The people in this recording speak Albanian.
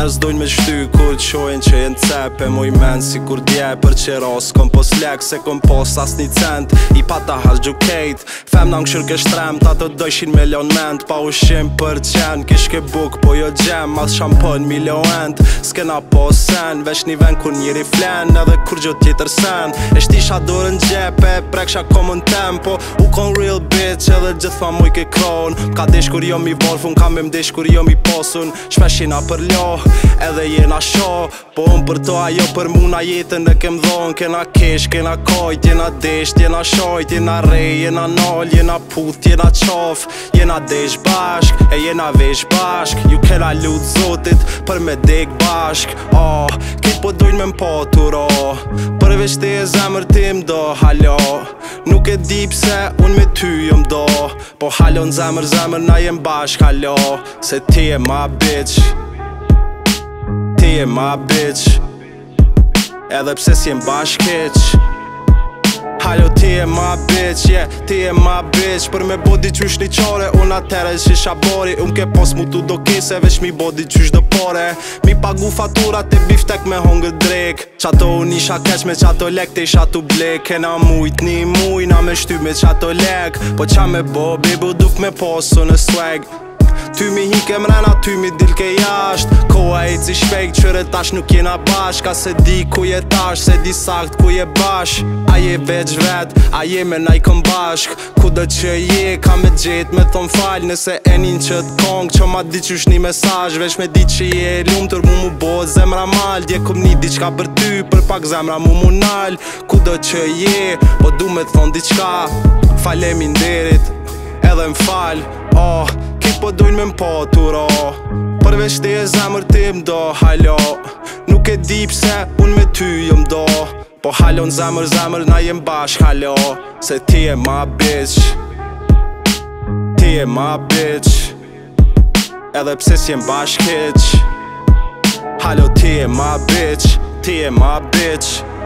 Njerës dojnë me shty kur qojnë që jenë cepe Moj menë si kur dje për që ros Kom pos lek se kom pos as një cent I pata has gjukejt Fem në ngëshur kesh trem Ta të dojshin milion ment Pa ushim për qenë Kish ke buk po jo gjem Mas shampon milio end S'kena po sen Vesh një ven ku njëri flen Edhe kur gjot tjetër sen Eshti shadurën gjepe Preksha komën tempo U kon real bitch Edhe gjithma muj ke kron Ka desh kur jo mi volfun Ka me mdesh kur jo mi posun Shpeshina për loh edhe jena sho Po unë për to ajo për muna jetën e kem dhonë Kena kesh, kena kajt, jena desht, jena shojt Jena rej, jena nol, jena puth, jena qof Jena desh bashk, e jena vesh bashk Ju kena lutë zotit për me dek bashk oh, Kejt po dojnë me mpotur, oh, përveç ti e zemër tim do Halo, nuk e di pse unë me ty jom do Po halon zemër zemër na jem bashk, halo Se ti e ma bitch ti e ma bitch Edhe pse si e mba Halo ti e ma bitch, yeah, ti e ma bitch Për me bodi qysh një qore, unë atërën që isha bori Unë ke pos mu të do kise, veç mi bodi qysh dhe pore Mi pagu fatura të biftek me hongë drek Qato unë isha keq me qato lek të isha të blek E na mujt një muj, na me shty me qato lek Po qa me bo, baby duk me posu në swag Ty mi hi ke mrena, ty mi dilke jasht Koha i ci shpejt, qëre tash nuk jena bashk Ka se di ku je tash, se di sakt ku je bashk A je veç vet, a je me na i kom bashk Ku që je, kam me gjet me thon fal Nese e njën që t'kong, që ma di qysh një mesaj Vesh me di që je lumë, tër mu mu bo zemra mal Dje kom një diqka për ty, për pak zemra mu mu nal Kudo që je, po du me thon diqka Falemi nderit, edhe m'fal, oh ti po dojnë me mpatura Përveç ti e zemër ti m'do, halo Nuk e di pse unë me ty jë jo do Po halo në zemër zemër na jem bash halo Se ti e ma bitch Ti e ma bitch Edhe pse si jem bash kitch Halo ti e ma bitch Ti e ma bitch